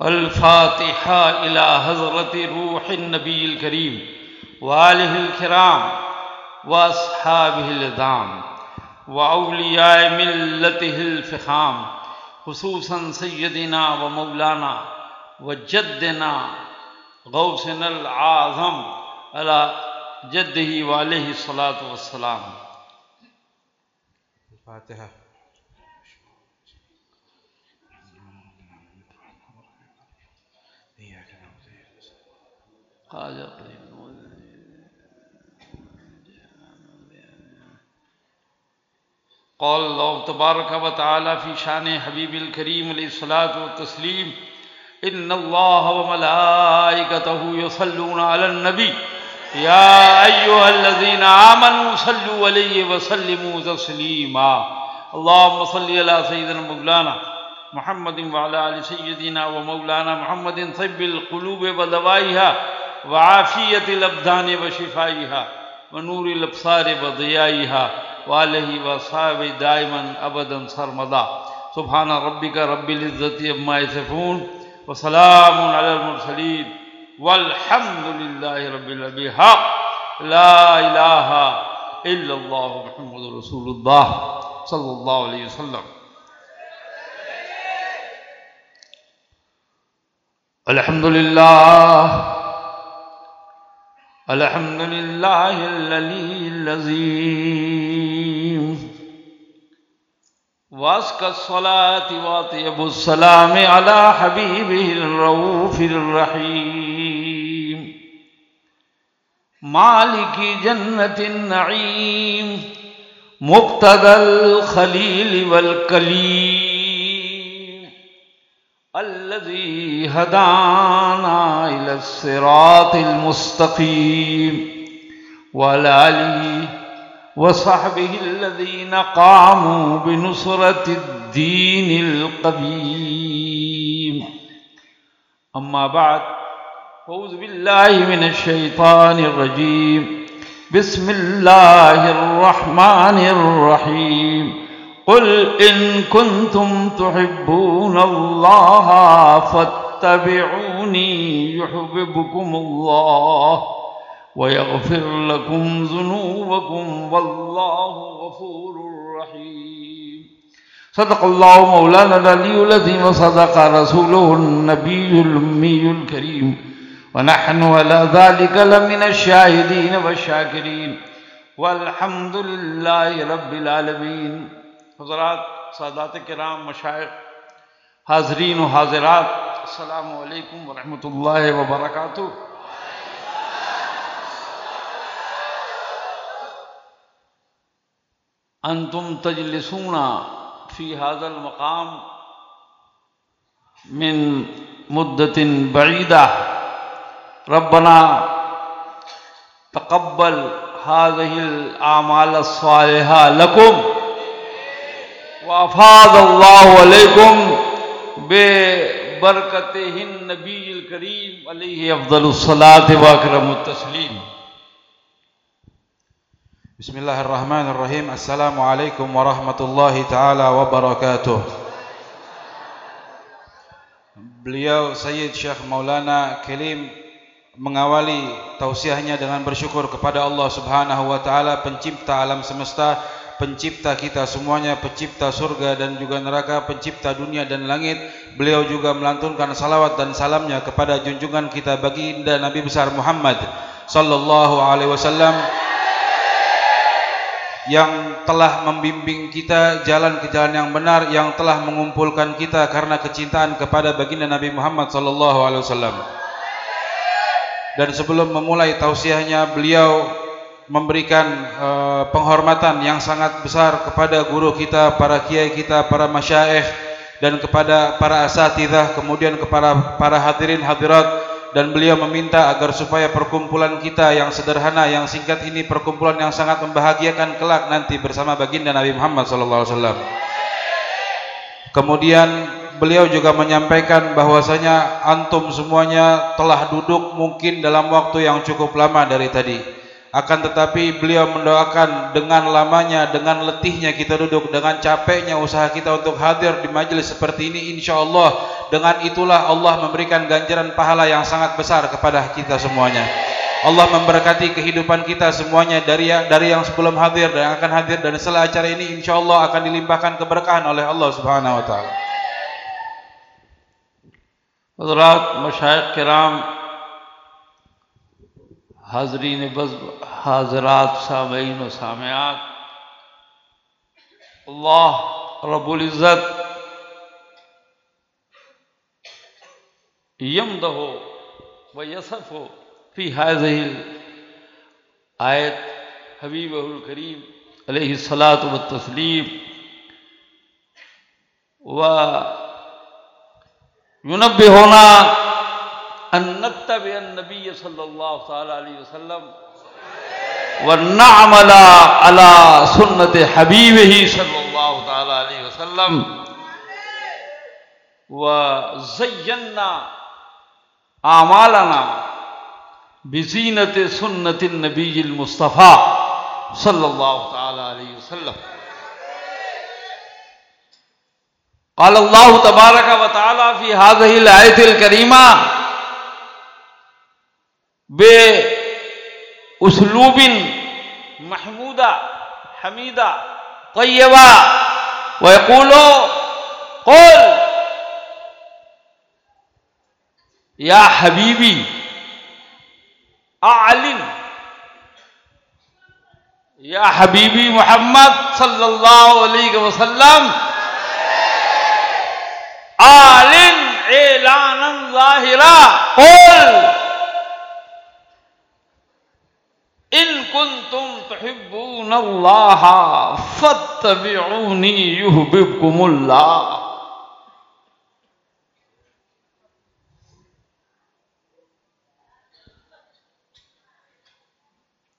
الفاتحہ الى حضرت روح النبی الکریم والہ الکرام واصحابہ الدام واولیاء ملتہ الفخام، خصوصا سیدنا و مولانا و غوثنا العظم على جدہ والہ الصلاة والسلام۔ الفاتحہ۔ الفاتحة قال قال الله تبارك وتعالى في شان حبيب الكريم عليه الصلاة والتسليم إن الله وملائكته يصلون على النبي يا أيها الذين آمنوا صلوا عليه وسلموا تسليما اللهم صل على سيدنا مولانا محمد وعلى آل سيدنا ومولانا محمد طب القلوب ودوائها وعافیت الابدان و شفائیہ و نور الابصار و ضیائیہ والہ و صحاب دائما ابدا سرمدا سبحان ربک رب العزت عما یصفون وسلام علی المرسلین۔ والحمد للہ رب الحق لا الہ الا اللہ محمد رسول اللہ صلی اللہ علیہ وسلم۔ الحمد للہ الحمد لله الذي الذي واسك الصلاة واطيب السلام على حبيبه الرؤوف الرحيم مالك جنة النعيم مقتدى الخليل والكليم الذي هدانا إلى الصراط المستقيم. وعلى آله وصحبه الذين قاموا بنصرة الدين القديم. أما بعد أعوذ بالله من الشيطان الرجيم. بسم الله الرحمن الرحيم. قل إن كنتم تحبون الله فاتبعوني يحببكم الله ويغفر لكم ذنوبكم والله غفور رحيم. صدق الله مولانا العلي العظيم وصدق رسوله النبي الأمي الكريم. ونحن على ذلك لمن الشاهدين والشاكرين. والحمد لله رب العالمين. حضرات سادات کرام مشائق حاضرین و حاضرات السلام علیکم ورحمۃ اللہ وبرکاتہ. أنتم تجلسون في هذا المقام من مدة بعيدة ربنا تقبل هذه الأعمال الصالحة لكم. وأفاض الله عليكم ببركته النبي الكريم عليه أفضل الصلاة وأكرم التسليم Bismillahirrahmanirrahim Assalamualaikum warahmatullahi taala wabarakatuh Beliau Sayyid Syekh Maulana Kelim mengawali tausiahnya dengan bersyukur kepada Allah Subhanahu wa taala pencipta alam semesta, pencipta kita semuanya, pencipta surga dan juga neraka, pencipta dunia dan langit. Beliau juga melantunkan salawat dan salamnya kepada junjungan kita baginda Nabi besar Muhammad sallallahu alaihi wasallam yang telah membimbing kita jalan ke jalan yang benar yang telah mengumpulkan kita karena kecintaan kepada baginda Nabi Muhammad sallallahu alaihi wasallam. Dan sebelum memulai tausiahnya beliau memberikan uh, penghormatan yang sangat besar kepada guru kita, para kiai kita, para masyayikh dan kepada para asatidzah kemudian kepada para hadirin hadirat dan beliau meminta agar supaya perkumpulan kita yang sederhana yang singkat ini perkumpulan yang sangat membahagiakan kelak nanti bersama baginda Nabi Muhammad wasallam. Kemudian beliau juga menyampaikan bahwasanya antum semuanya telah duduk mungkin dalam waktu yang cukup lama dari tadi. Akan tetapi beliau mendoakan dengan lamanya, dengan letihnya kita duduk, dengan capeknya usaha kita untuk hadir di majelis seperti ini, insya Allah dengan itulah Allah memberikan ganjaran pahala yang sangat besar kepada kita semuanya. Allah memberkati kehidupan kita semuanya dari dari yang sebelum hadir dan yang akan hadir dan setelah acara ini insya Allah akan dilimpahkan keberkahan oleh Allah Subhanahu Wa Taala. Hadrat Masyaikh Kiram حاضرین بز حاضرات سامعین و سامعات۔ اللہ رب العزت یمد ہو و یسف ہو فی حاض آیت حبیب الکریم علیہ السلاۃ و تسلیم و یونب ہونا انتب النبی صلی اللہ تعالی علیہ وسلم سنت حبیبہ صلی اللہ تعالی علیہ وسلم وزینا بزینت سنت النبی المصطفی صلی اللہ تعالی علیہ وسلم. قال اللہ تبارک و تعالی فی حاضر الایت الكریمہ بے اسلوب محمودہ، حمیدہ، طیبہ۔ ویقولو قول یا حبیبی، اعلن۔ یا حبیبی محمد صلی اللہ علیہ وسلم، اعلن اعلانا ظاہرا۔ قول إن كنتم تحبون الله فاتبعوني يحببكم الله.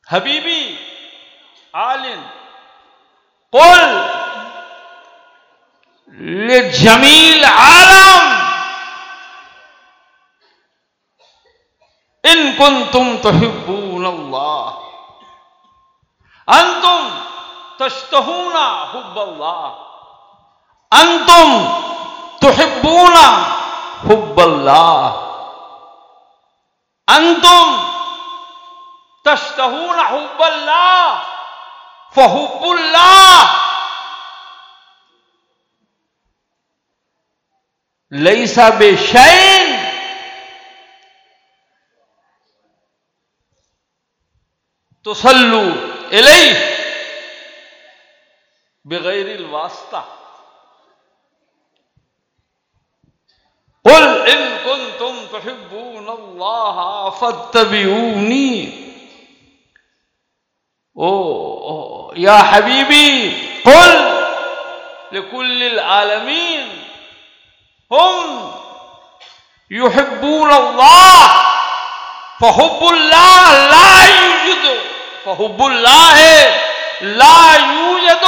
حبيبي عالم قل لجميل عالم ان کن تم تحبون اللہ انتم تشتہون حب اللہ انتم تحبون حب اللہ انتم تشتہون حب اللہ فحب اللہ لیسا بے شین تصلوا إليه بغير الواسطة. قل إن كنتم تحبون الله فاتبعوني. يا حبيبي قل لكل العالمين هم يحبون الله فحب الله لا يوجد فحب اللہ لا یوجد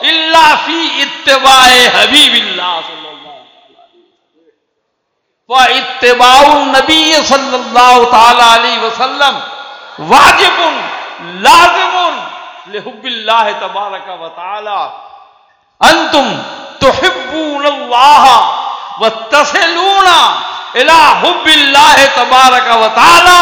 الا فی اتباع حبیب اللہ صلی اللہ اتباع النبی صلی اللہ تعالی علیہ وسلم واجب لازم لحب اللہ تبارک و تعالی۔ انتم تحبون اللہ وتصلون الى حب اللہ تبارک و تعالی۔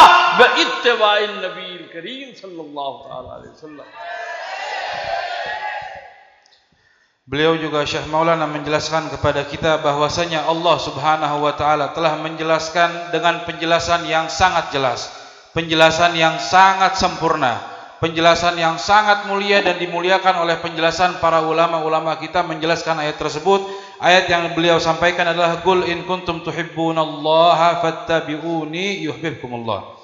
Beliau juga Syekh Maulana menjelaskan kepada kita bahwasanya Allah Subhanahu wa taala telah menjelaskan dengan penjelasan yang sangat jelas, penjelasan yang sangat sempurna, penjelasan yang sangat mulia dan dimuliakan oleh penjelasan para ulama-ulama kita menjelaskan ayat tersebut. Ayat yang beliau sampaikan adalah qul in kuntum tuhibbunallaha fattabi'uni yuhibbukumullah.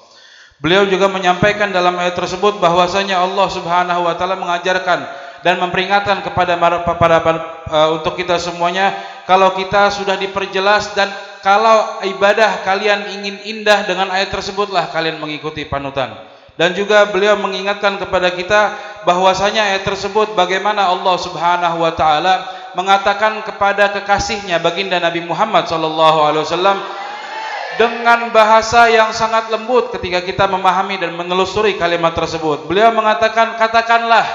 Beliau juga menyampaikan dalam ayat tersebut bahwasanya Allah Subhanahu wa taala mengajarkan dan memperingatkan kepada para, uh, untuk kita semuanya kalau kita sudah diperjelas dan kalau ibadah kalian ingin indah dengan ayat tersebutlah kalian mengikuti panutan. Dan juga beliau mengingatkan kepada kita bahwasanya ayat tersebut bagaimana Allah Subhanahu wa taala mengatakan kepada kekasihnya baginda Nabi Muhammad sallallahu alaihi wasallam dengan bahasa yang sangat lembut ketika kita memahami dan menelusuri kalimat tersebut. Beliau mengatakan, katakanlah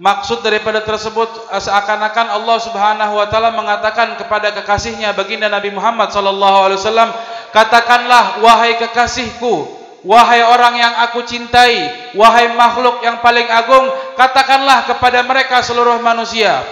maksud daripada tersebut seakan-akan Allah Subhanahu wa taala mengatakan kepada kekasihnya baginda Nabi Muhammad sallallahu alaihi wasallam, katakanlah wahai kekasihku, wahai orang yang aku cintai, wahai makhluk yang paling agung, katakanlah kepada mereka seluruh manusia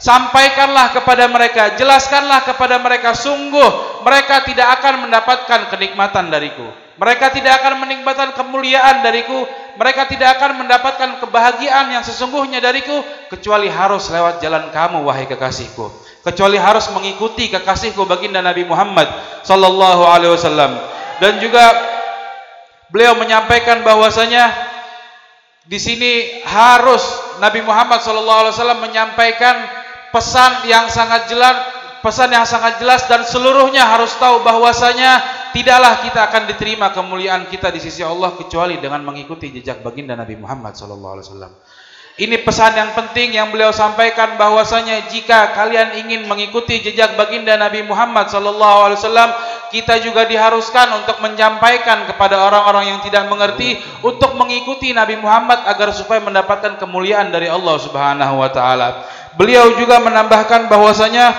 Sampaikanlah kepada mereka, jelaskanlah kepada mereka sungguh mereka tidak akan mendapatkan kenikmatan dariku. Mereka tidak akan menikmatan kemuliaan dariku, mereka tidak akan mendapatkan kebahagiaan yang sesungguhnya dariku kecuali harus lewat jalan kamu wahai kekasihku. Kecuali harus mengikuti kekasihku baginda Nabi Muhammad sallallahu alaihi wasallam. Dan juga beliau menyampaikan bahwasanya di sini harus Nabi Muhammad sallallahu alaihi wasallam menyampaikan pesan yang sangat jelas pesan yang sangat jelas dan seluruhnya harus tahu bahwasanya tidaklah kita akan diterima kemuliaan kita di sisi Allah kecuali dengan mengikuti jejak baginda Nabi Muhammad wasallam. Ini pesan yang penting yang beliau sampaikan bahwasanya jika kalian ingin mengikuti jejak baginda Nabi Muhammad wasallam, kita juga diharuskan untuk menyampaikan kepada orang-orang yang tidak mengerti untuk mengikuti Nabi Muhammad agar supaya mendapatkan kemuliaan dari Allah Subhanahu wa taala. Beliau juga menambahkan bahwasanya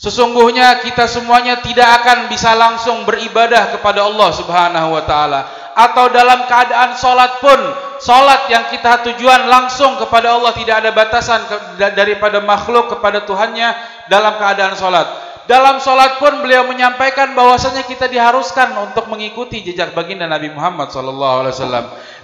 sesungguhnya kita semuanya tidak akan bisa langsung beribadah kepada Allah Subhanahu wa taala atau dalam keadaan salat pun Salat yang kita tujuan langsung kepada Allah tidak ada batasan daripada makhluk kepada Tuhannya dalam keadaan salat. Dalam salat pun beliau menyampaikan bahwasanya kita diharuskan untuk mengikuti jejak baginda Nabi Muhammad SAW.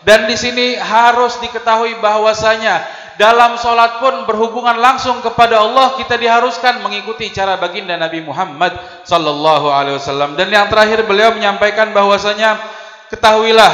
Dan di sini harus diketahui bahwasanya dalam salat pun berhubungan langsung kepada Allah kita diharuskan mengikuti cara baginda Nabi Muhammad SAW. Dan yang terakhir beliau menyampaikan bahwasanya ketahuilah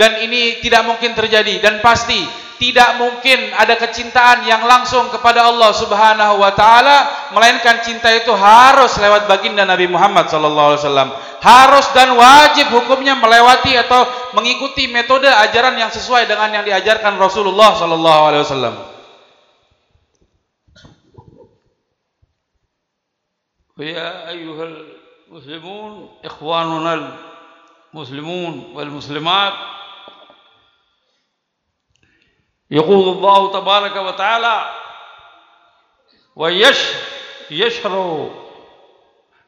dan ini tidak mungkin terjadi dan pasti tidak mungkin ada kecintaan yang langsung kepada Allah Subhanahu wa taala melainkan cinta itu harus lewat baginda Nabi Muhammad sallallahu alaihi wasallam. Harus dan wajib hukumnya melewati atau mengikuti metode ajaran yang sesuai dengan yang diajarkan Rasulullah sallallahu alaihi wasallam. Ya ayyuhal muslimun ikhwanuna muslimun wal muslimat یقول اللہ تبارک و تعالی و یش یشرو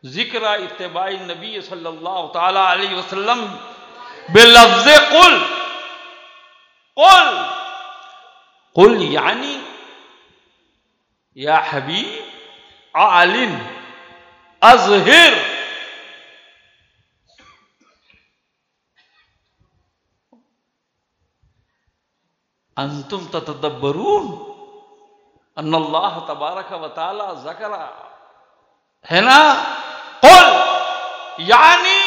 ذکر اتباع نبی صلی اللہ تعالی علیہ وسلم بلفظ قل قل قل یعنی یا حبیب اعلن، اظہر أنتم تتدبرون أن الله تبارك وتعالى ذكر هنا؟ قل! يعني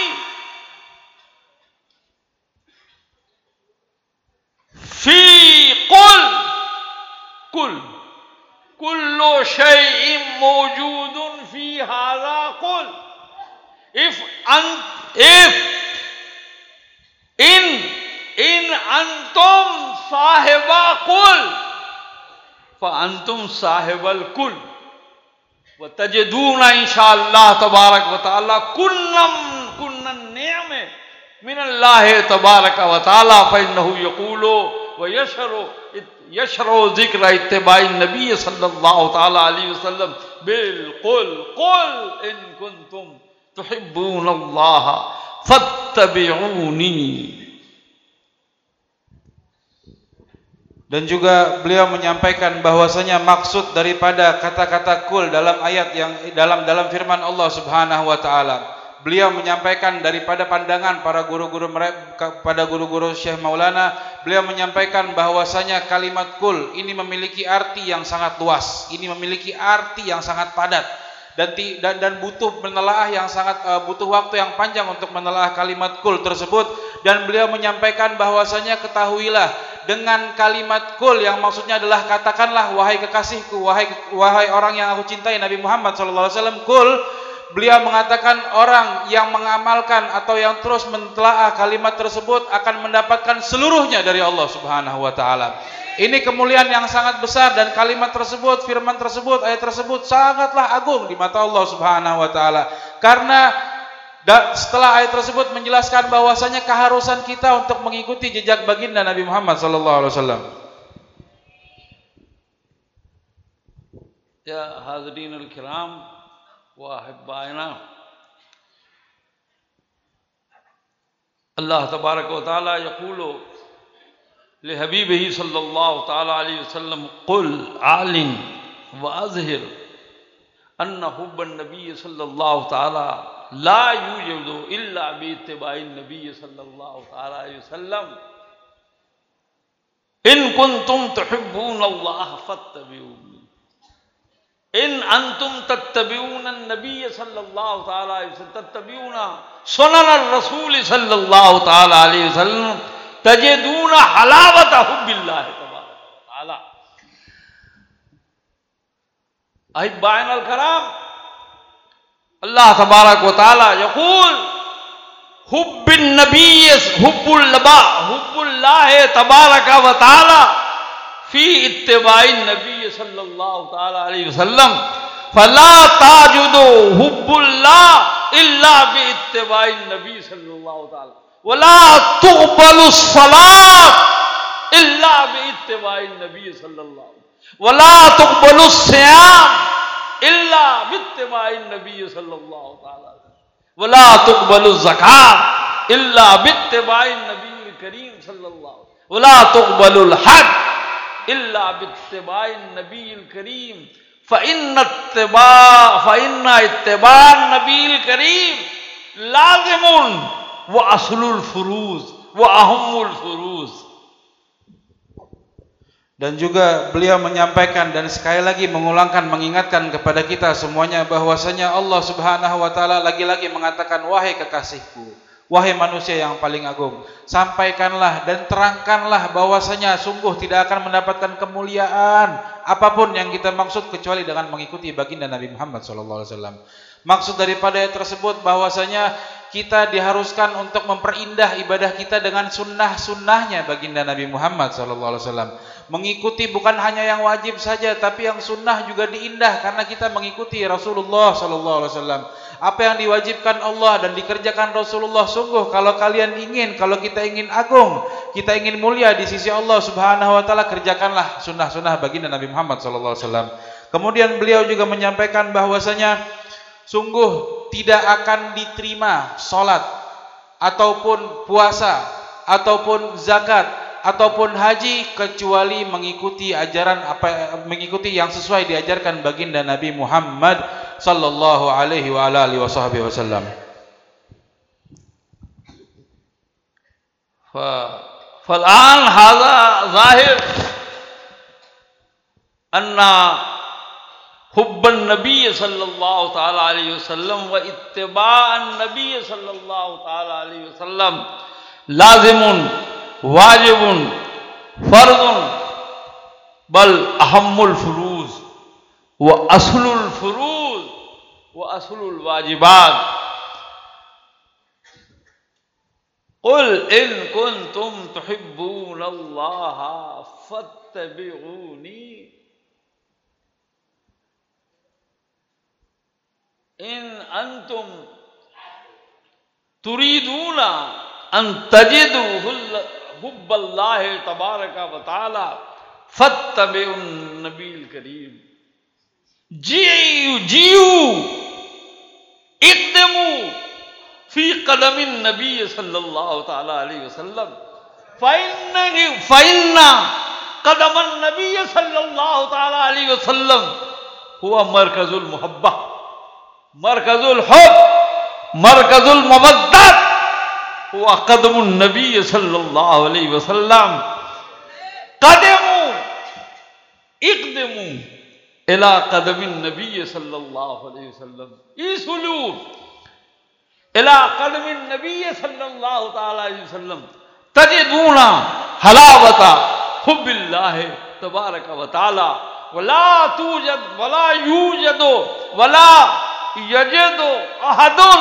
في قل! كل كل شيء موجود في هذا قل! If and if! in in صاحب کل فانتم صاحب الکل وہ تجدون ان شاء اللہ تبارک و تعالیٰ کنم کنن نعم من اللہ تبارک و تعالیٰ فن یقولو و یشرو یشرو ذکر اتباع نبی صلی اللہ تعالیٰ علیہ وسلم بالکل قل ان کنتم تحبون اللہ، فاتبعونی dan juga beliau menyampaikan bahwasanya maksud daripada kata-kata kul dalam ayat yang dalam dalam firman Allah Subhanahu wa taala. Beliau menyampaikan daripada pandangan para guru-guru mereka pada guru-guru Syekh Maulana beliau menyampaikan bahwasanya kalimat kul ini memiliki arti yang sangat luas. Ini memiliki arti yang sangat padat. Dan dan, dan butuh menelaah yang sangat uh, butuh waktu yang panjang untuk menelaah kalimat kul tersebut. Dan beliau menyampaikan bahwasanya ketahuilah dengan kalimat kul yang maksudnya adalah katakanlah wahai kekasihku wahai wahai orang yang aku cintai Nabi Muhammad wasallam kul beliau mengatakan orang yang mengamalkan atau yang terus mentelaah kalimat tersebut akan mendapatkan seluruhnya dari Allah Subhanahu wa taala. Ini kemuliaan yang sangat besar dan kalimat tersebut, firman tersebut, ayat tersebut sangatlah agung di mata Allah Subhanahu wa taala. Karena dan setelah ayat tersebut menjelaskan bahwasanya keharusan kita untuk mengikuti jejak baginda Nabi Muhammad sallallahu alaihi wasallam. Ya hadirin al-kiram wa ahibbaina Allah tabaraka wa taala yaqulu li habibihi sallallahu taala alaihi wasallam qul alin wa azhir anna hubban nabiy sallallahu taala لا يوجد الا باتباع النبي صلی اللہ تعالی وسلم. ان کنتم تحبون اللہ فاتبعونی. ان انتم تتبعون النبی صلی اللہ تعالی وسلم. تتبعون سنن الرسول صلی اللہ تعالی وسلم. تجدون حلاوت حب اللہ تبارک تعالی. احبائن الکرام اللہ تبارک و تعالی یقول حب النبی حب اللبا حب اللہ تبارک و تعالی فی اتباع النبی صلی اللہ تعالی علیہ وسلم، فلا تاجدو حب اللہ الا باتباع النبی صلی اللہ تعالی، ولا تقبل الصلاة الا باتباع النبی صلی اللہ ولا تقبل الصيام اللہ نبی صلی اللہ تعالی ولا تقبل الزکات اللہ نبی کریم صلی اللہ ولا تقبل الحج اللہ بتما نبی کریم فإن اتباع فإن اتباع النبی لازم وہ اصل الفروز وہ اہم الفروز dan juga beliau menyampaikan dan sekali lagi mengulangkan mengingatkan kepada kita semuanya bahwasanya Allah Subhanahu wa taala lagi-lagi mengatakan wahai kekasihku wahai manusia yang paling agung sampaikanlah dan terangkanlah bahwasanya sungguh tidak akan mendapatkan kemuliaan apa pun yang kita maksud kecuali dengan mengikuti baginda Nabi Muhammad sallallahu alaihi wasallam maksud daripada tersebut bahwasanya kita diharuskan untuk memperindah ibadah kita dengan sunnah-sunnahnya baginda Nabi Muhammad SAW. Mengikuti bukan hanya yang wajib saja, tapi yang sunnah juga diindah karena kita mengikuti Rasulullah SAW. Apa yang diwajibkan Allah dan dikerjakan Rasulullah sungguh kalau kalian ingin, kalau kita ingin agung, kita ingin mulia di sisi Allah Subhanahu Wa Taala kerjakanlah sunnah-sunnah baginda Nabi Muhammad SAW. Kemudian beliau juga menyampaikan bahwasanya sungguh tidak akan diterima solat ataupun puasa ataupun zakat ataupun haji kecuali mengikuti ajaran apa mengikuti yang sesuai diajarkan baginda Nabi Muhammad sallallahu alaihi wa alihi wasallam. فالآن هذا ظاهر أن حب النبی صلی اللہ تعالی علیہ وسلم و اتباع النبی صلی اللہ تعالی علیہ وسلم لازم واجب فرض بل اہم الفروز و اصل الفروز و اصل الواجبات۔ قل ان کنتم تحبون اللہ فاتبعونی إن أنتم تريدون أن تجدوا حب الله تبارك وتعالى فاتبعوا النبي الكريم. جيوا جيوا اقدموا في قدم النبي صلى الله تعالى عليه وسلم. فإن فإن قدم النبي صلى الله تعالى عليه وسلم هو مركز مركز الحب مركز المبدد هو قدم النبي صلى الله عليه وسلم. قدموا اقدموا إلى قدم النبي صلى الله عليه وسلم. إيه اسلوا إلى قدم النبي صلى الله عليه وسلم. تجدون حلاوة حب الله تبارك وتعالى. ولا توجد ولا يوجد ولا यजदो अहदुन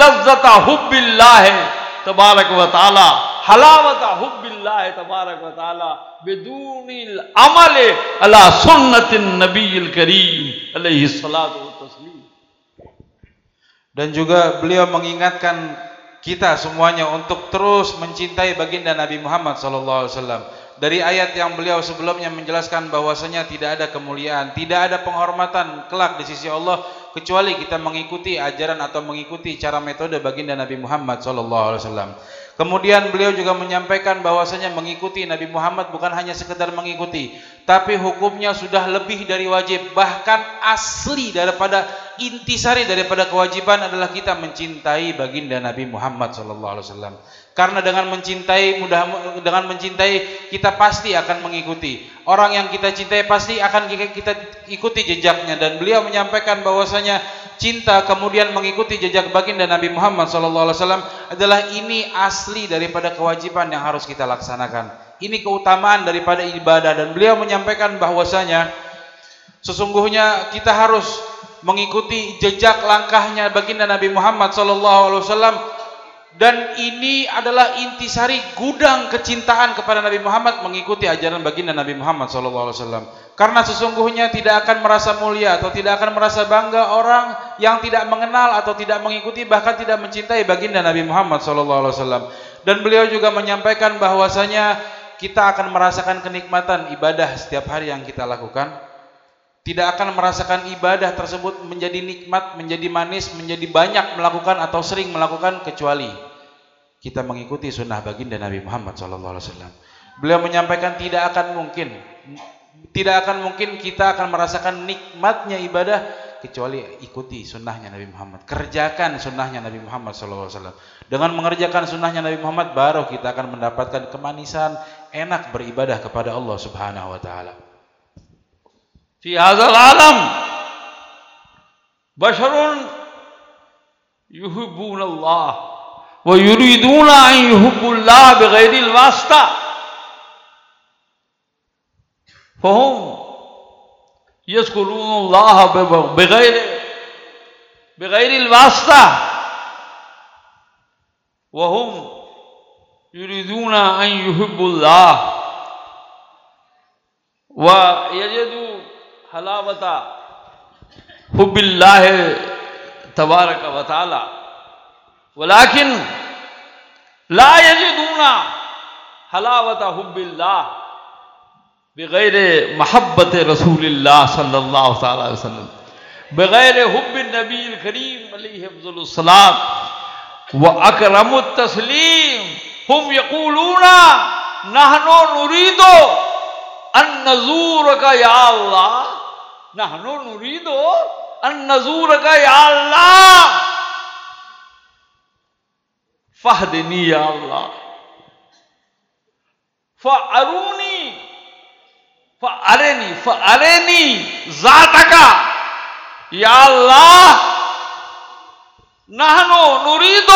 लज्जता हुब्बिल्लाह तबारक व ताला हलावता हुब्बिल्लाह तबारक व ताला बिदूनिल अमल अला सुन्नतिन नबील करीम अलैहि सलातु व तस्लीम Dan juga beliau mengingatkan kita semuanya untuk terus mencintai baginda Nabi Muhammad sallallahu alaihi wasallam. Dari ayat yang beliau sebelumnya menjelaskan bahwasanya tidak ada kemuliaan, tidak ada penghormatan kelak di sisi Allah kecuali kita mengikuti ajaran atau mengikuti cara metode baginda Nabi Muhammad sallallahu alaihi wasallam. Kemudian beliau juga menyampaikan bahwasanya mengikuti Nabi Muhammad bukan hanya sekedar mengikuti, tapi hukumnya sudah lebih dari wajib, bahkan asli daripada intisari daripada kewajiban adalah kita mencintai baginda Nabi Muhammad sallallahu alaihi wasallam. Karena dengan mencintai mudah dengan mencintai kita pasti akan mengikuti. Orang yang kita cintai pasti akan kita ikuti jejaknya dan beliau menyampaikan bahwasanya cinta kemudian mengikuti jejak baginda Nabi Muhammad wasallam adalah ini asli daripada kewajiban yang harus kita laksanakan. Ini keutamaan daripada ibadah dan beliau menyampaikan bahwasanya sesungguhnya kita harus mengikuti jejak langkahnya baginda Nabi Muhammad wasallam dan ini adalah intisari gudang kecintaan kepada Nabi Muhammad mengikuti ajaran baginda Nabi Muhammad wasallam. Karena sesungguhnya tidak akan merasa mulia atau tidak akan merasa bangga orang yang tidak mengenal atau tidak mengikuti bahkan tidak mencintai baginda Nabi Muhammad wasallam. Dan beliau juga menyampaikan bahwasanya kita akan merasakan kenikmatan ibadah setiap hari yang kita lakukan. Tidak akan merasakan ibadah tersebut menjadi nikmat, menjadi manis, menjadi banyak melakukan atau sering melakukan kecuali kita mengikuti sunnah baginda Nabi Muhammad SAW. Beliau menyampaikan tidak akan mungkin, tidak akan mungkin kita akan merasakan nikmatnya ibadah kecuali ikuti sunnahnya Nabi Muhammad. Kerjakan sunnahnya Nabi Muhammad SAW. Dengan mengerjakan sunnahnya Nabi Muhammad baru kita akan mendapatkan kemanisan enak beribadah kepada Allah Subhanahu Wa Taala. في هذا العالم بشر يحبون الله ويريدون أن يحبوا الله بغير الواسطة. فهم يذكرون الله بغير بغير الواسطة. وهم يريدون أن يحبوا الله. ويجدوا حلاوتا حب اللہ تبارک و تعالی، ولیکن لا یجدون حلاوت حب اللہ بغیر محبت رسول اللہ صلی اللہ تعالی وسلم، بغیر حب النبی الکریم علیہ افضل السلام و اکرم التسلیم۔ ہم یقولون نحنو نریدو ان نزور یا اللہ نحن نريد أن نزورك يا الله. فاهدني يا الله. فأروني. فأرني. فأرني ذاتك. يا الله. نحن نريد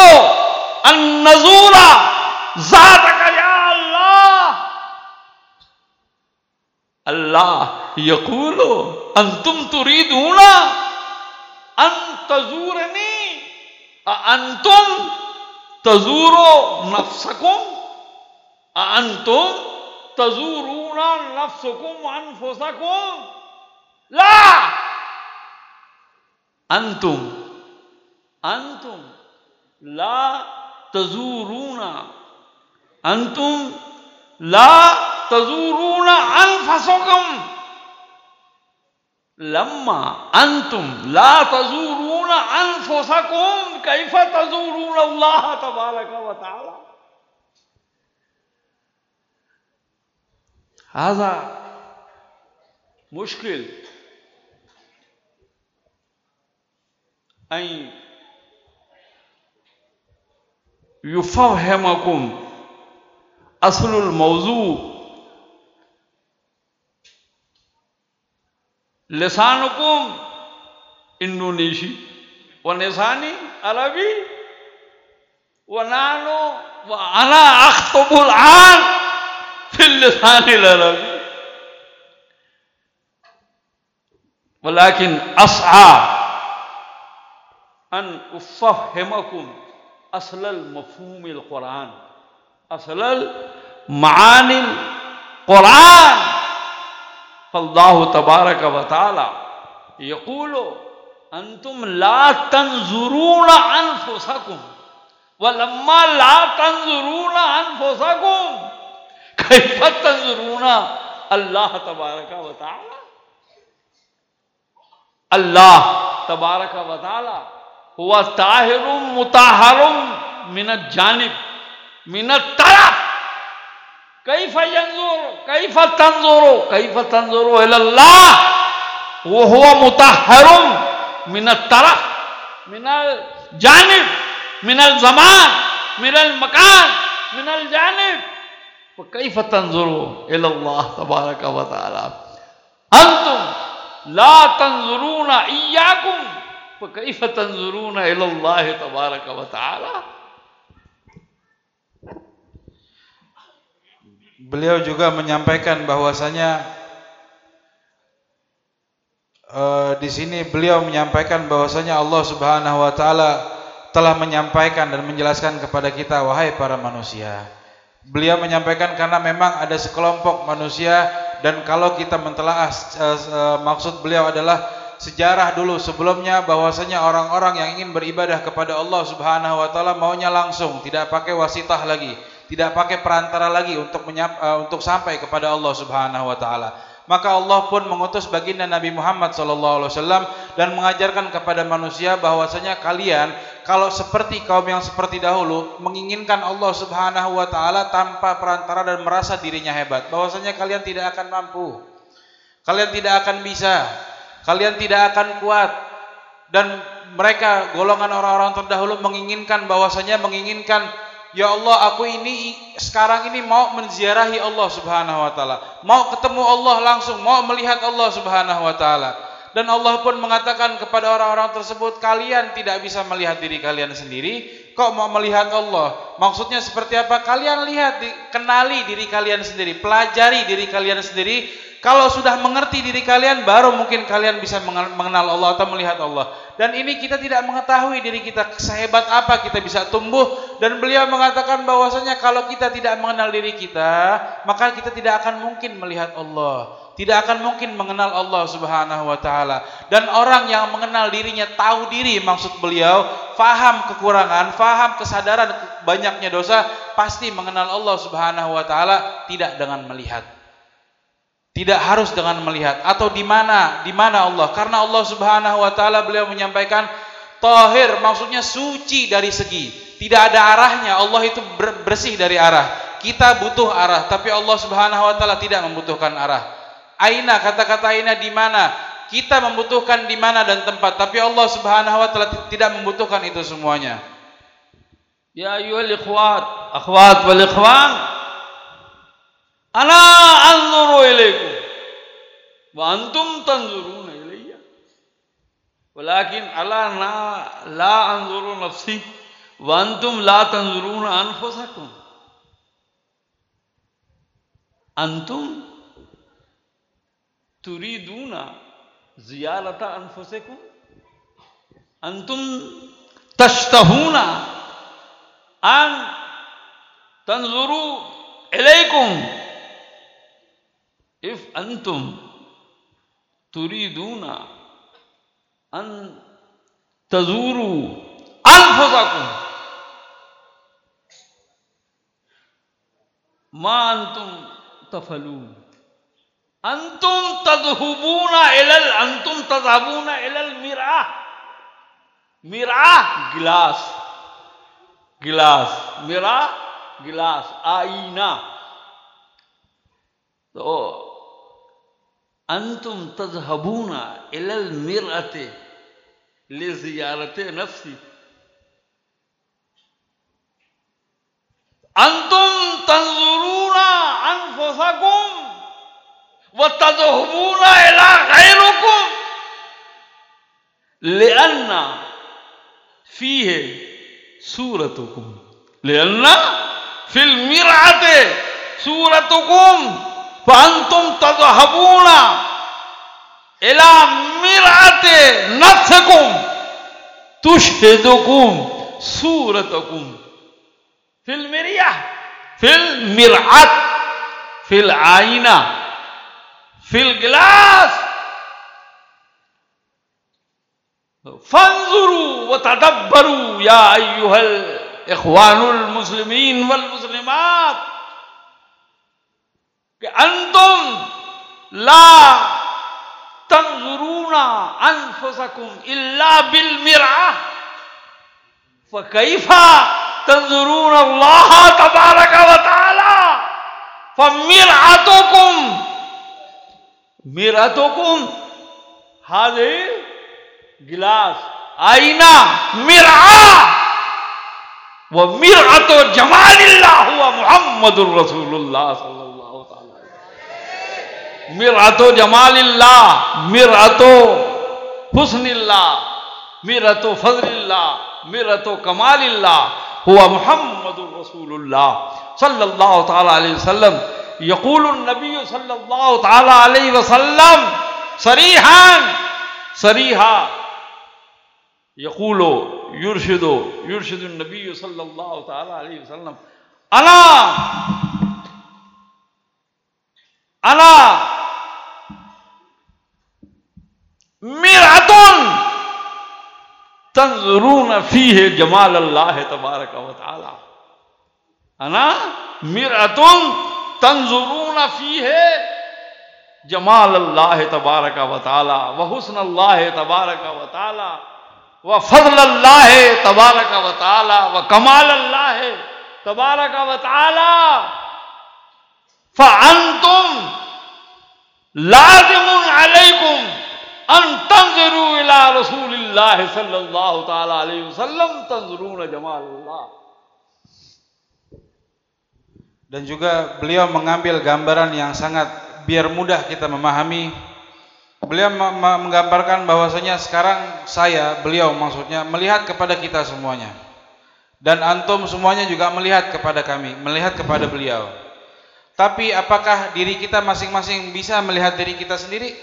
أن نزور ذاتك يا الله. الله. یقولو، انتم تریدون ان تزورنی؟ انتم تزورو نفسکم؟ انتم تزورون نفسکم انفسکم؟ لا! انتم انتم لا تزورون انتم لا تزورون انفسکم۔ لما أنتم لا تزورون أنفسكم كيف تزورون الله تبارك وتعالى؟ هذا مشكل. أن يفهمكم أصل الموضوع. لسانكم اندونيسي ولساني عربي. ونحن وأنا أخطب الآن في اللسان العربي. ولكن أسعى أن أفهمكم أصل المفهوم القرآن. أصل المعاني القرآن. فاللہ تبارک و تعالی یقولو، انتم لا تنظرون انفسکم ولما لا تنظرون انفسکم. کیفت تنظرون اللہ تبارک و تعالی؟ اللہ تبارک و تعالی ہوا طاہر مطہر من الجانب، من الطرف. كيف ينظر؟ كيف تنظر؟ كيف تنظر إلى الله؟ وهو مطهر من الطرف من الجانب من الزمان من المكان من الجانب. فكيف تنظر إلى الله تبارك وتعالى؟ أنتم لا تنظرون إياكم فكيف تنظرون إلى الله تبارك وتعالى؟ Beliau juga menyampaikan bahwasanya uh, di sini beliau menyampaikan bahwasanya Allah Subhanahu wa taala telah menyampaikan dan menjelaskan kepada kita wahai para manusia. Beliau menyampaikan karena memang ada sekelompok manusia dan kalau kita mentelaah uh, uh, maksud beliau adalah sejarah dulu sebelumnya bahwasanya orang-orang yang ingin beribadah kepada Allah Subhanahu wa taala maunya langsung, tidak pakai wasitah lagi tidak pakai perantara lagi untuk menyap, uh, untuk sampai kepada Allah Subhanahu wa taala. Maka Allah pun mengutus baginda Nabi Muhammad sallallahu alaihi wasallam dan mengajarkan kepada manusia bahwasanya kalian kalau seperti kaum yang seperti dahulu menginginkan Allah Subhanahu wa taala tanpa perantara dan merasa dirinya hebat, bahwasanya kalian tidak akan mampu. Kalian tidak akan bisa. Kalian tidak akan kuat. Dan mereka golongan orang-orang terdahulu menginginkan bahwasanya menginginkan Ya Allah, aku ini sekarang ini mau menziarahi Allah Subhanahu wa taala. Mau ketemu Allah langsung, mau melihat Allah Subhanahu wa taala. Dan Allah pun mengatakan kepada orang-orang tersebut, kalian tidak bisa melihat diri kalian sendiri, kok mau melihat Allah? Maksudnya seperti apa? Kalian lihat, kenali diri kalian sendiri, pelajari diri kalian sendiri, kalau sudah mengerti diri kalian, baru mungkin kalian bisa mengenal Allah atau melihat Allah. Dan ini kita tidak mengetahui diri kita sehebat apa kita bisa tumbuh. Dan beliau mengatakan bahwasanya kalau kita tidak mengenal diri kita, maka kita tidak akan mungkin melihat Allah. Tidak akan mungkin mengenal Allah Subhanahu wa taala. Dan orang yang mengenal dirinya tahu diri maksud beliau, faham kekurangan, faham kesadaran banyaknya dosa, pasti mengenal Allah Subhanahu wa taala tidak dengan melihat. Tidak harus dengan melihat. Atau di mana di mana Allah? Karena Allah Subhanahu wa taala beliau menyampaikan tahir maksudnya suci dari segi. Tidak ada arahnya. Allah itu bersih dari arah. Kita butuh arah tapi Allah Subhanahu wa taala tidak membutuhkan arah Aina kata-kata aina di mana? Kita membutuhkan di mana dan tempat, tapi Allah Subhanahu wa taala tidak membutuhkan itu semuanya. Ya ayyuhal ikhwat, akhwat wal ikhwan, ana anzuru ilaikum wa antum tanzuruna ilayya. Walakin ala na la anzuru nafsi wa antum la tanzuruna anfusakum. Antum تريدون زيارة أنفسكم؟ أنتم تشتهون أن تنظروا إليكم. إف أنتم تريدون أن تزوروا أنفسكم. ما أنتم تفعلون؟ أنتم تذهبون إلى أنتم تذهبون إلى المرآة. مرآة جلاس جلاس مرآة جلاس آينا أنتم تذهبون إلى المرأة لزيارة نفسي. أنتم تنظرون أنفسكم وتذهبون إلى غيركم لأن فيه سورتكم لأن في المرعة سورتكم فأنتم تذهبون إلى مرعة نفسكم تشهدكم سورتكم في المرية في المرعة في العينة. فل گلاس۔ فنزرو و تدبرو یا ایوہل اخوان المسلمین والمسلمات، کہ انتم لا تنظرون انفسکم الا بالمرعہ۔ فکیفا تنظرون اللہ تبارک و تعالی؟ فمرعتکم میرا تو کم حاضر گلاس، آئینہ میرا وہ میرا تو جمال اللہ ہوا محمد الرسول اللہ صلی اللہ تعالی میرا تو جمال اللہ میرا تو حسن اللہ میرا تو فضل اللہ میرا تو کمال اللہ، ہوا محمد الرسول اللہ صلی اللہ تعالی علیہ وسلم۔ یقول النبی صلی اللہ تعالی علیہ وسلم سریحان سریحا یقول یرشد یورشد النبی صلی اللہ تعالی علیہ وسلم انا انا مرعتن تنظرون فیہ جمال اللہ تبارک و تعالی، انا مرعتن تنظرون ہے، جمال اللہ تبارک و تعالی، و حسن اللہ تبارک و تعالی، و فضل اللہ تبارک و تعالی، و کمال اللہ تبارک و تعالی۔ فانتم لازم علیکم ان تنظروا الى رسول اللہ صلی اللہ تعالی علیہ وسلم تنظرون جمال اللہ dan juga beliau mengambil gambaran yang sangat biar mudah kita memahami Beliau menggambarkan bahwasanya sekarang saya, beliau maksudnya melihat kepada kita semuanya. Dan antum semuanya juga melihat kepada kami, melihat kepada beliau. Tapi apakah diri kita masing-masing bisa melihat diri kita sendiri?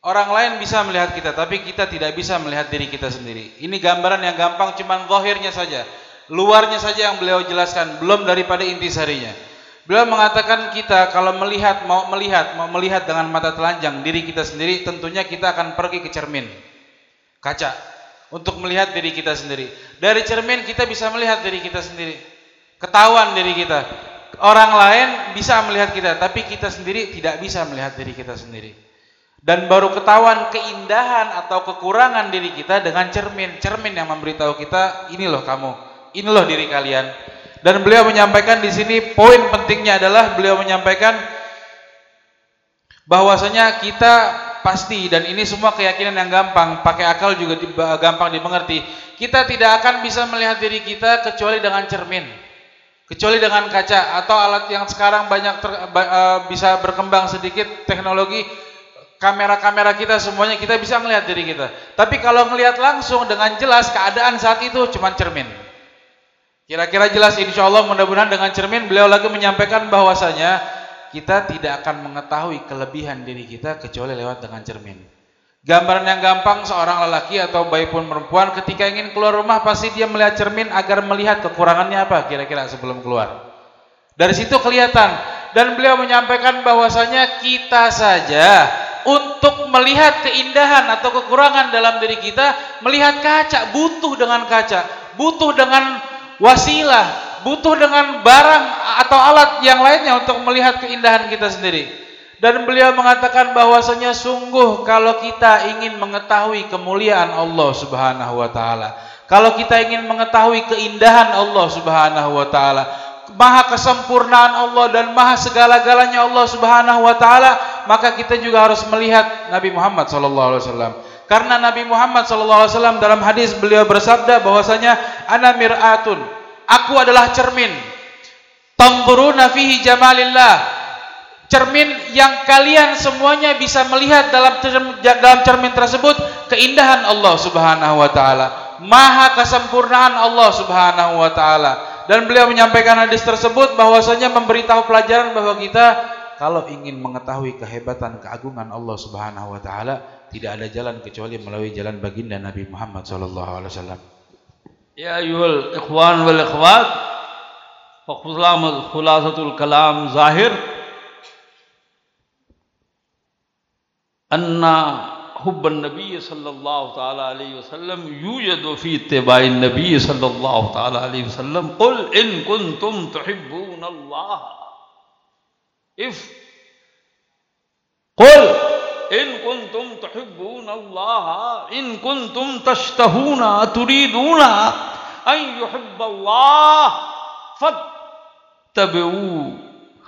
Orang lain bisa melihat kita, tapi kita tidak bisa melihat diri kita sendiri. Ini gambaran yang gampang, cuman zahirnya saja. Luarnya saja yang beliau jelaskan, belum daripada intisarinya. Beliau mengatakan kita kalau melihat mau melihat mau melihat dengan mata telanjang diri kita sendiri tentunya kita akan pergi ke cermin kaca untuk melihat diri kita sendiri. Dari cermin kita bisa melihat diri kita sendiri. Ketahuan diri kita. Orang lain bisa melihat kita, tapi kita sendiri tidak bisa melihat diri kita sendiri. Dan baru ketahuan keindahan atau kekurangan diri kita dengan cermin. Cermin yang memberitahu kita, ini loh kamu, ini loh diri kalian. Dan beliau menyampaikan di sini poin pentingnya adalah beliau menyampaikan bahwasanya kita pasti dan ini semua keyakinan yang gampang, pakai akal juga gampang dimengerti. Kita tidak akan bisa melihat diri kita kecuali dengan cermin. Kecuali dengan kaca atau alat yang sekarang banyak ter, uh, bisa berkembang sedikit teknologi kamera-kamera kita semuanya kita bisa melihat diri kita. Tapi kalau melihat langsung dengan jelas keadaan saat itu cuma cermin. Kira-kira jelas insya Allah mudah-mudahan dengan cermin beliau lagi menyampaikan bahwasanya kita tidak akan mengetahui kelebihan diri kita kecuali lewat dengan cermin. Gambaran yang gampang seorang lelaki atau bayi pun perempuan ketika ingin keluar rumah pasti dia melihat cermin agar melihat kekurangannya apa kira-kira sebelum keluar. Dari situ kelihatan dan beliau menyampaikan bahwasanya kita saja untuk melihat keindahan atau kekurangan dalam diri kita melihat kaca butuh dengan kaca butuh dengan wasilah, butuh dengan barang atau alat yang lainnya untuk melihat keindahan kita sendiri. Dan beliau mengatakan bahwasanya sungguh kalau kita ingin mengetahui kemuliaan Allah Subhanahu wa taala, kalau kita ingin mengetahui keindahan Allah Subhanahu wa taala, maha kesempurnaan Allah dan maha segala-galanya Allah Subhanahu wa taala, maka kita juga harus melihat Nabi Muhammad sallallahu alaihi wasallam. Karena Nabi Muhammad SAW dalam hadis beliau bersabda bahwasanya ana mir'atun. Aku adalah cermin. Tanzuruna fihi jamalillah. Cermin yang kalian semuanya bisa melihat dalam dalam cermin tersebut keindahan Allah Subhanahu wa taala. Maha kesempurnaan Allah Subhanahu wa taala. Dan beliau menyampaikan hadis tersebut bahwasanya memberitahu pelajaran bahwa kita kalau ingin mengetahui kehebatan keagungan Allah Subhanahu wa taala tidak ada jalan kecuali melalui jalan baginda Nabi Muhammad sallallahu alaihi wasallam. Ya ayyuhal ikhwan wal ikhwat, wa khulasatul kalam zahir anna حب النبي صلى الله تعالى عليه وسلم يوجد في اتباع النبي صلى الله تعالى عليه وسلم قل إن كنتم تحبون الله if قل ان کن تم تحبون اللہ، ان کن تم تشتہون، تریدون ان یحب اللہ فتبعو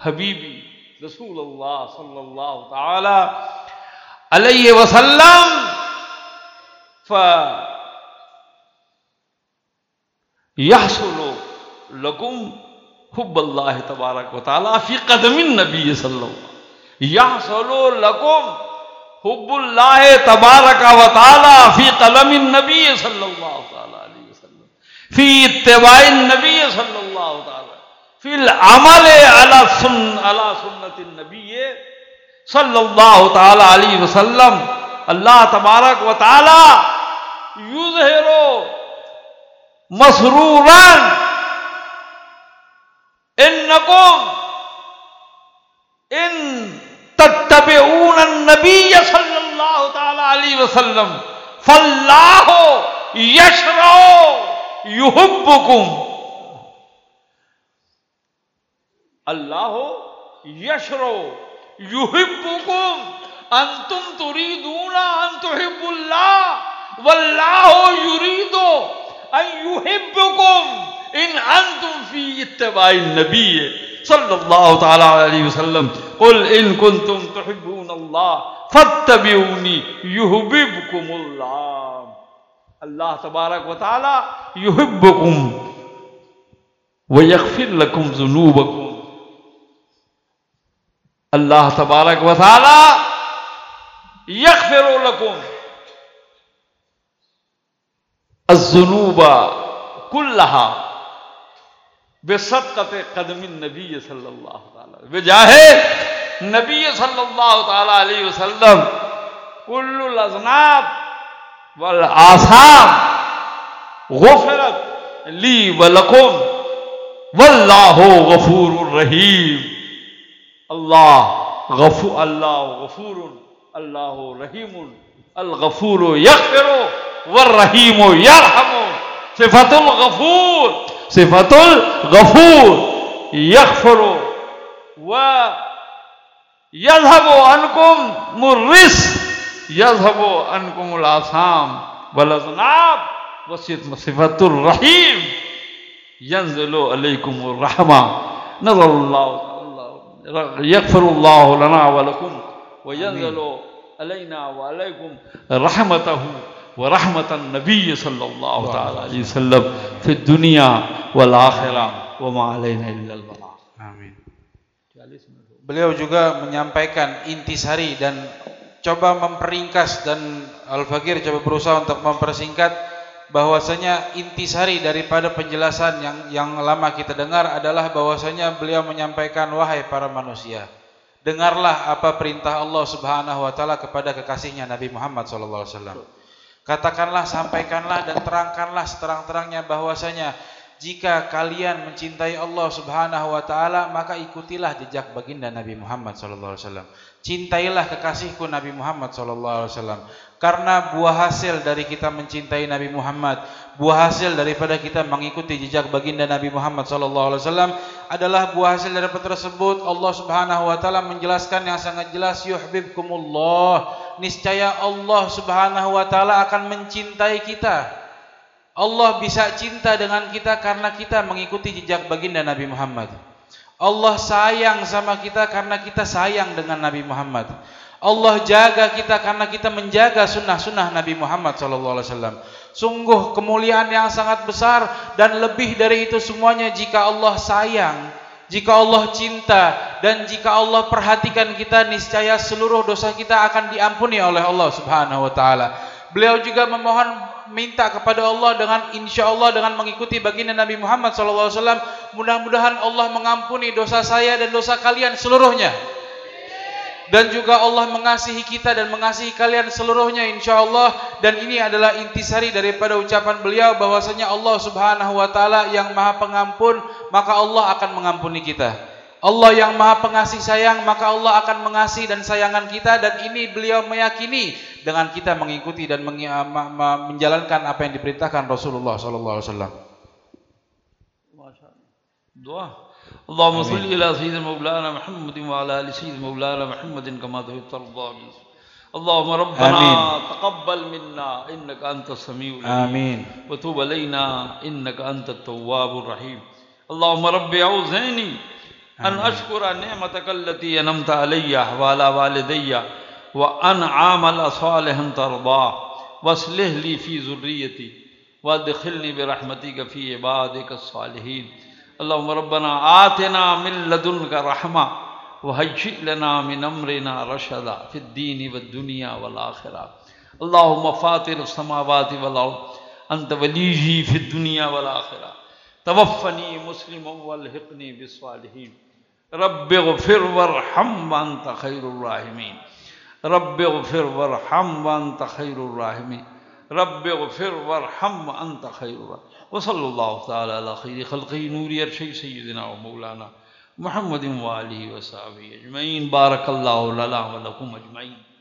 حبیبی رسول اللہ صلی اللہ تعالی علیہ وسلم فیحصل لکم حب اللہ تبارک و تعالی فی قدم النبی صلی اللہ یحصل لکم حب اللہ تبارک و تعالی فی قلم النبی صلی اللہ علیہ وسلم، فی اتباع النبی صلی اللہ تعالی فی العمل علی سن، علی سنت النبی صلی اللہ تعالی علیہ وسلم۔ اللہ تبارک و تعالی یظہرو مسرورا انکم، ان تتبعون النبی صلی اللہ تعالی علیہ وسلم فلاح یشرو یحبکم اللہ یشرو یحبکم انتم تریدون ان تحب اللہ واللہ یرید ان یحبکم ان انتم فی اتباع النبی صلی اللہ تعالی علیہ وسلم قل إن كنتم تحبون الله فاتبعوني يحببكم الله الله تبارك وتعالى يحبكم ويغفر لكم ذنوبكم الله تبارك وتعالى يغفر لكم الذنوب كلها بے صدقت قدم نبی صلی اللہ تعالی بے جاہے نبی صلی اللہ تعالی علیہ وسلم، کل الازناب والآثام۔ غفرت لی ولکم واللہ غفور الرحیم۔ اللہ غفو، اللہ غفور، اللہ رحیم۔ الغفور یغفر والرحیم یرحم۔ صفت الغفور۔ صفة الغفور يغفر ويذهب عنكم مرس يذهب عنكم الآثام والأذناب وصفة الرحيم ينزل عليكم الرحمة. نزل الله يغفر الله لنا ولكم وينزل علينا وعليكم رحمته ورحمة النبي صلى الله تعالى عليه وسلم في الدنيا. Wal akhirah wa ma alaina illal balagh. Amin. Beliau juga menyampaikan intisari dan coba memperingkas dan Al-Fakir coba berusaha untuk mempersingkat bahwasanya intisari daripada penjelasan yang yang lama kita dengar adalah bahwasanya beliau menyampaikan wahai para manusia dengarlah apa perintah Allah Subhanahu wa taala kepada kekasihnya Nabi Muhammad sallallahu alaihi wasallam katakanlah sampaikanlah dan terangkanlah seterang-terangnya bahwasanya jika kalian mencintai Allah Subhanahu wa taala, maka ikutilah jejak baginda Nabi Muhammad sallallahu alaihi wasallam. Cintailah kekasihku Nabi Muhammad sallallahu alaihi wasallam. Karena buah hasil dari kita mencintai Nabi Muhammad, buah hasil daripada kita mengikuti jejak baginda Nabi Muhammad sallallahu alaihi wasallam adalah buah hasil daripada tersebut Allah Subhanahu wa taala menjelaskan yang sangat jelas yuhibbukumullah. Niscaya Allah Subhanahu wa taala akan mencintai kita. Allah bisa cinta dengan kita karena kita mengikuti jejak baginda Nabi Muhammad. Allah sayang sama kita karena kita sayang dengan Nabi Muhammad. Allah jaga kita karena kita menjaga sunnah-sunnah Nabi Muhammad SAW. Sungguh kemuliaan yang sangat besar dan lebih dari itu semuanya jika Allah sayang, jika Allah cinta dan jika Allah perhatikan kita niscaya seluruh dosa kita akan diampuni oleh Allah Subhanahu wa taala. Beliau juga memohon minta kepada Allah dengan insya Allah dengan mengikuti baginda Nabi Muhammad SAW mudah-mudahan Allah mengampuni dosa saya dan dosa kalian seluruhnya. Dan juga Allah mengasihi kita dan mengasihi kalian seluruhnya insya Allah. Dan ini adalah intisari daripada ucapan beliau bahwasanya Allah subhanahu wa ta'ala yang maha pengampun maka Allah akan mengampuni kita Allah yang maha pengasih sayang maka Allah akan mengasihi dan sayangan kita dan ini beliau meyakini dengan kita mengikuti dan menjalankan apa yang diperintahkan Rasulullah sallallahu alaihi wasallam. Doa. Allahumma salli ila sayyidina maulana Muhammad wa ala ali sayyidina maulana Muhammadin kama tarda. اللهم ربنا آمين. تقبل منا إنك أنت السميع العليم وتوب علينا إنك أنت التواب الرحيم اللهم رب أوزعني ان اشکر نعمتک اللتی انمت علی حوالا والدی وان عامل صالحا ترضا واصلح لی فی ذریتی وادخلنی برحمتک فی عبادک الصالحین اللہم ربنا آتنا من لدنک رحمہ وهيئ لنا من امرنا رشدا فی الدین والدنیا والآخرہ اللہم فاطر السماوات والارض انت ولیجی فی الدنیا والآخرہ توفنی مسلم والحقنی بالصالحين رب اغفر وارحم وأنت خير الراحمين. رب اغفر وارحم وأنت خير الراحمين. رب اغفر وارحم وأنت خير الراحمين. وصلى الله تعالى على خير خلقه نور يرشي سيدنا ومولانا محمد وآله وصحبه أجمعين. بارك الله لنا ولكم أجمعين.